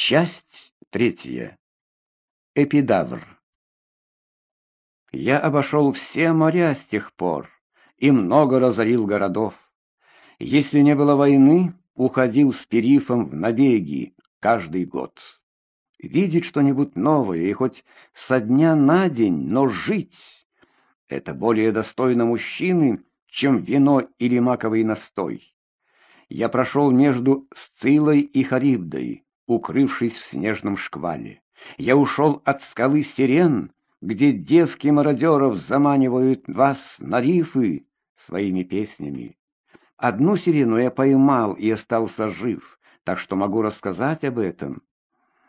Часть третья. Эпидавр. Я обошел все моря с тех пор и много разорил городов. Если не было войны, уходил с перифом в набеги каждый год. Видеть что-нибудь новое и хоть со дня на день, но жить — это более достойно мужчины, чем вино или маковый настой. Я прошел между Сцилой и Харибдой, укрывшись в снежном шквале. Я ушел от скалы Сирен, где девки мародеров заманивают вас на рифы своими песнями. Одну сирену я поймал и остался жив, так что могу рассказать об этом.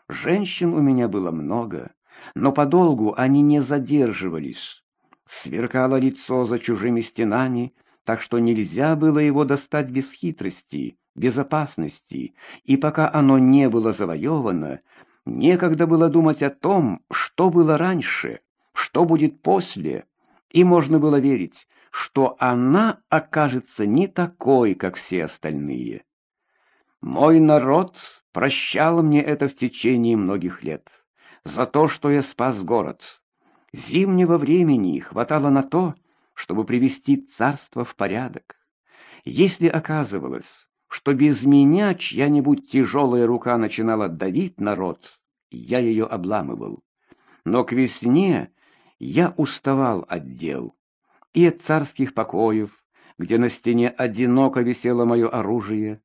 Женщин у меня было много, но подолгу они не задерживались. Сверкало лицо за чужими стенами, так что нельзя было его достать без хитрости безопасности, и пока оно не было завоевано, некогда было думать о том, что было раньше, что будет после, и можно было верить, что она окажется не такой, как все остальные. Мой народ прощал мне это в течение многих лет, за то, что я спас город. Зимнего времени хватало на то, чтобы привести царство в порядок. Если оказывалось, что без меня чья-нибудь тяжелая рука начинала давить народ, я ее обламывал. Но к весне я уставал от дел и от царских покоев, где на стене одиноко висело мое оружие,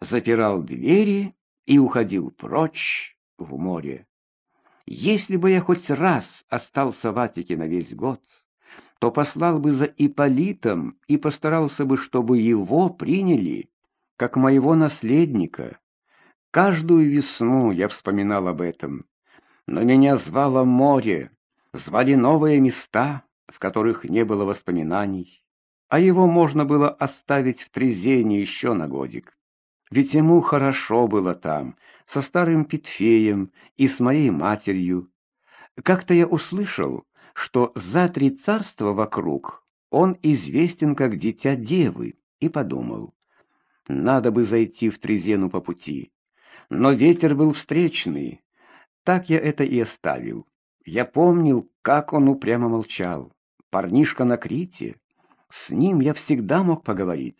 запирал двери и уходил прочь в море. Если бы я хоть раз остался в Атике на весь год, то послал бы за Иполитом и постарался бы, чтобы его приняли как моего наследника. Каждую весну я вспоминал об этом. Но меня звало море, звали новые места, в которых не было воспоминаний, а его можно было оставить в Трезене еще на годик. Ведь ему хорошо было там, со старым Петфеем и с моей матерью. Как-то я услышал, что за три царства вокруг он известен как дитя девы, и подумал, надо бы зайти в Трезену по пути. Но ветер был встречный. Так я это и оставил. Я помнил, как он упрямо молчал. Парнишка на Крите. С ним я всегда мог поговорить.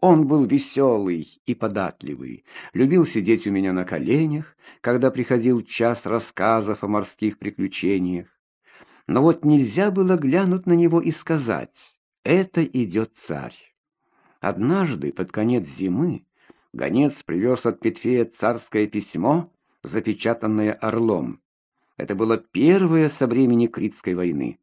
Он был веселый и податливый, любил сидеть у меня на коленях, когда приходил час рассказов о морских приключениях. Но вот нельзя было глянуть на него и сказать «это идет царь». Однажды, под конец зимы, гонец привез от Петфея царское письмо, запечатанное орлом. Это было первое со времени Критской войны.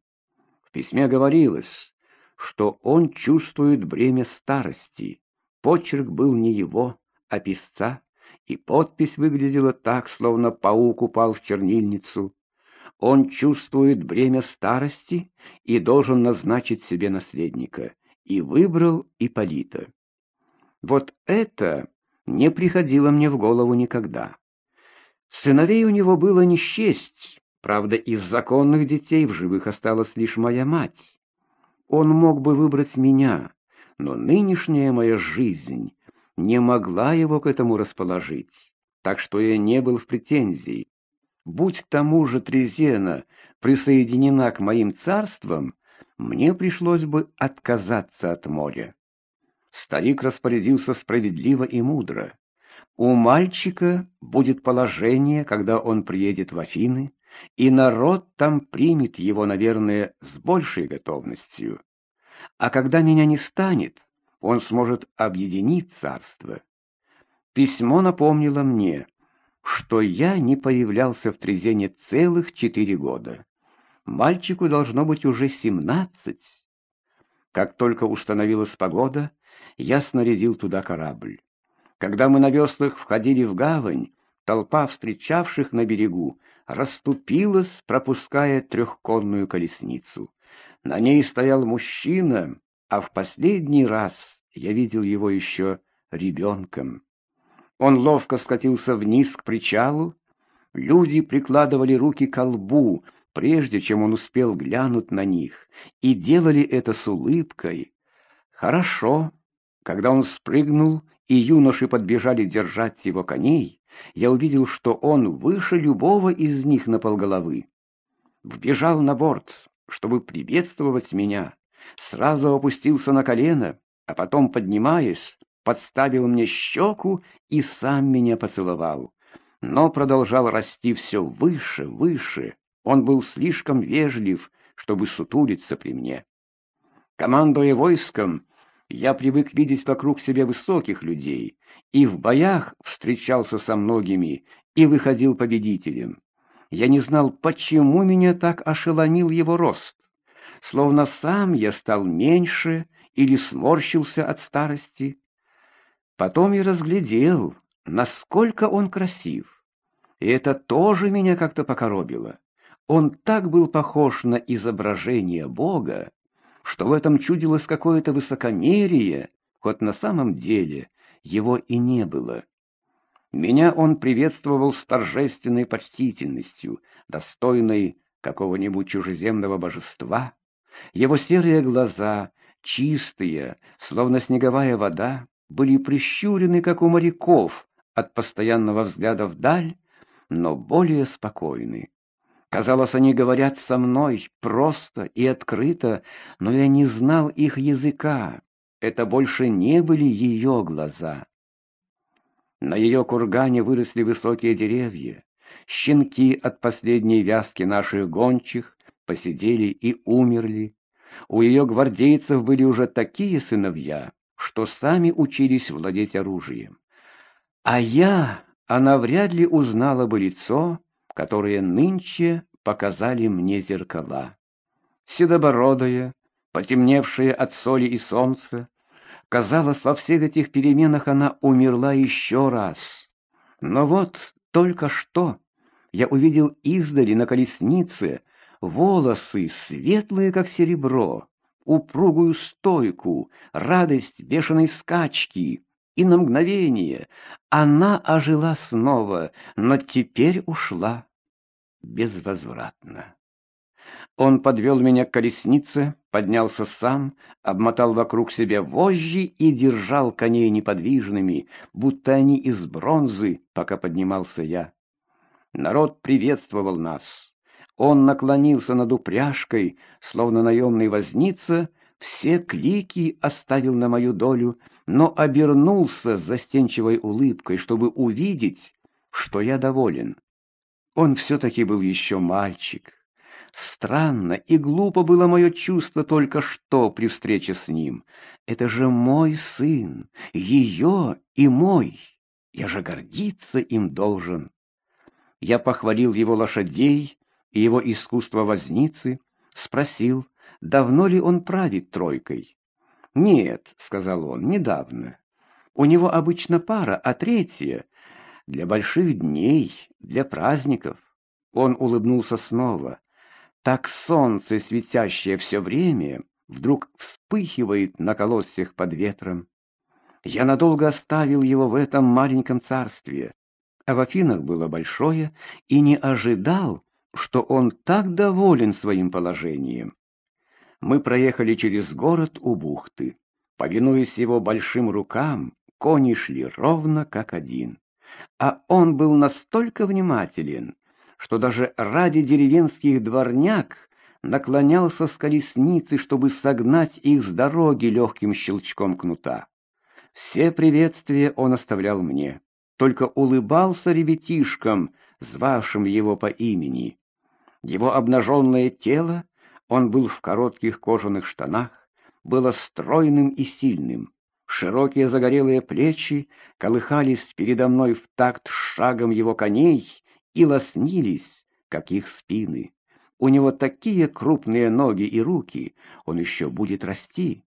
В письме говорилось, что он чувствует бремя старости. Почерк был не его, а писца, и подпись выглядела так, словно паук упал в чернильницу. Он чувствует бремя старости и должен назначить себе наследника — и выбрал Ипполита. Вот это не приходило мне в голову никогда. Сыновей у него было не счесть, правда, из законных детей в живых осталась лишь моя мать. Он мог бы выбрать меня, но нынешняя моя жизнь не могла его к этому расположить, так что я не был в претензии. Будь к тому же Трезена присоединена к моим царствам, мне пришлось бы отказаться от моря. Старик распорядился справедливо и мудро. У мальчика будет положение, когда он приедет в Афины, и народ там примет его, наверное, с большей готовностью. А когда меня не станет, он сможет объединить царство. Письмо напомнило мне, что я не появлялся в Трезене целых четыре года. Мальчику должно быть уже семнадцать. Как только установилась погода, я снарядил туда корабль. Когда мы на веслах входили в гавань, толпа встречавших на берегу расступилась, пропуская трехконную колесницу. На ней стоял мужчина, а в последний раз я видел его еще ребенком. Он ловко скатился вниз к причалу, люди прикладывали руки к лбу, прежде чем он успел глянуть на них, и делали это с улыбкой. Хорошо, когда он спрыгнул, и юноши подбежали держать его коней, я увидел, что он выше любого из них на полголовы. Вбежал на борт, чтобы приветствовать меня, сразу опустился на колено, а потом, поднимаясь, подставил мне щеку и сам меня поцеловал. Но продолжал расти все выше, выше. Он был слишком вежлив, чтобы сутулиться при мне. Командуя войском, я привык видеть вокруг себя высоких людей, и в боях встречался со многими и выходил победителем. Я не знал, почему меня так ошеломил его рост. Словно сам я стал меньше или сморщился от старости. Потом я разглядел, насколько он красив. И это тоже меня как-то покоробило. Он так был похож на изображение Бога, что в этом чудилось какое-то высокомерие, хоть на самом деле его и не было. Меня он приветствовал с торжественной почтительностью, достойной какого-нибудь чужеземного божества. Его серые глаза, чистые, словно снеговая вода, были прищурены, как у моряков, от постоянного взгляда вдаль, но более спокойны. Казалось, они говорят со мной просто и открыто, но я не знал их языка. Это больше не были ее глаза. На ее кургане выросли высокие деревья. Щенки от последней вязки наших гончих посидели и умерли. У ее гвардейцев были уже такие сыновья, что сами учились владеть оружием. А я, она вряд ли узнала бы лицо, которое нынче показали мне зеркала. Седобородая, потемневшая от соли и солнца, казалось, во всех этих переменах она умерла еще раз. Но вот только что я увидел издали на колеснице волосы, светлые, как серебро, упругую стойку, радость бешеной скачки, и на мгновение она ожила снова, но теперь ушла безвозвратно. Он подвел меня к колеснице, поднялся сам, обмотал вокруг себя вожжи и держал коней неподвижными, будто они из бронзы, пока поднимался я. Народ приветствовал нас. Он наклонился над упряжкой, словно наемный возница, все клики оставил на мою долю, но обернулся с застенчивой улыбкой, чтобы увидеть, что я доволен. Он все-таки был еще мальчик. Странно и глупо было мое чувство только что при встрече с ним. Это же мой сын, ее и мой. Я же гордиться им должен. Я похвалил его лошадей и его искусство возницы, спросил, давно ли он правит тройкой. «Нет», — сказал он, — «недавно. У него обычно пара, а третья — для больших дней, для праздников». Он улыбнулся снова. Так солнце, светящее все время, вдруг вспыхивает на колоссях под ветром. Я надолго оставил его в этом маленьком царстве, а в Афинах было большое, и не ожидал, что он так доволен своим положением. Мы проехали через город у бухты. Повинуясь его большим рукам, кони шли ровно как один. А он был настолько внимателен, что даже ради деревенских дворняк наклонялся с колесницы, чтобы согнать их с дороги легким щелчком кнута. Все приветствия он оставлял мне, только улыбался ребятишкам, звавшим его по имени. Его обнаженное тело, он был в коротких кожаных штанах, было стройным и сильным. Широкие загорелые плечи колыхались передо мной в такт шагом его коней и лоснились, как их спины. У него такие крупные ноги и руки, он еще будет расти.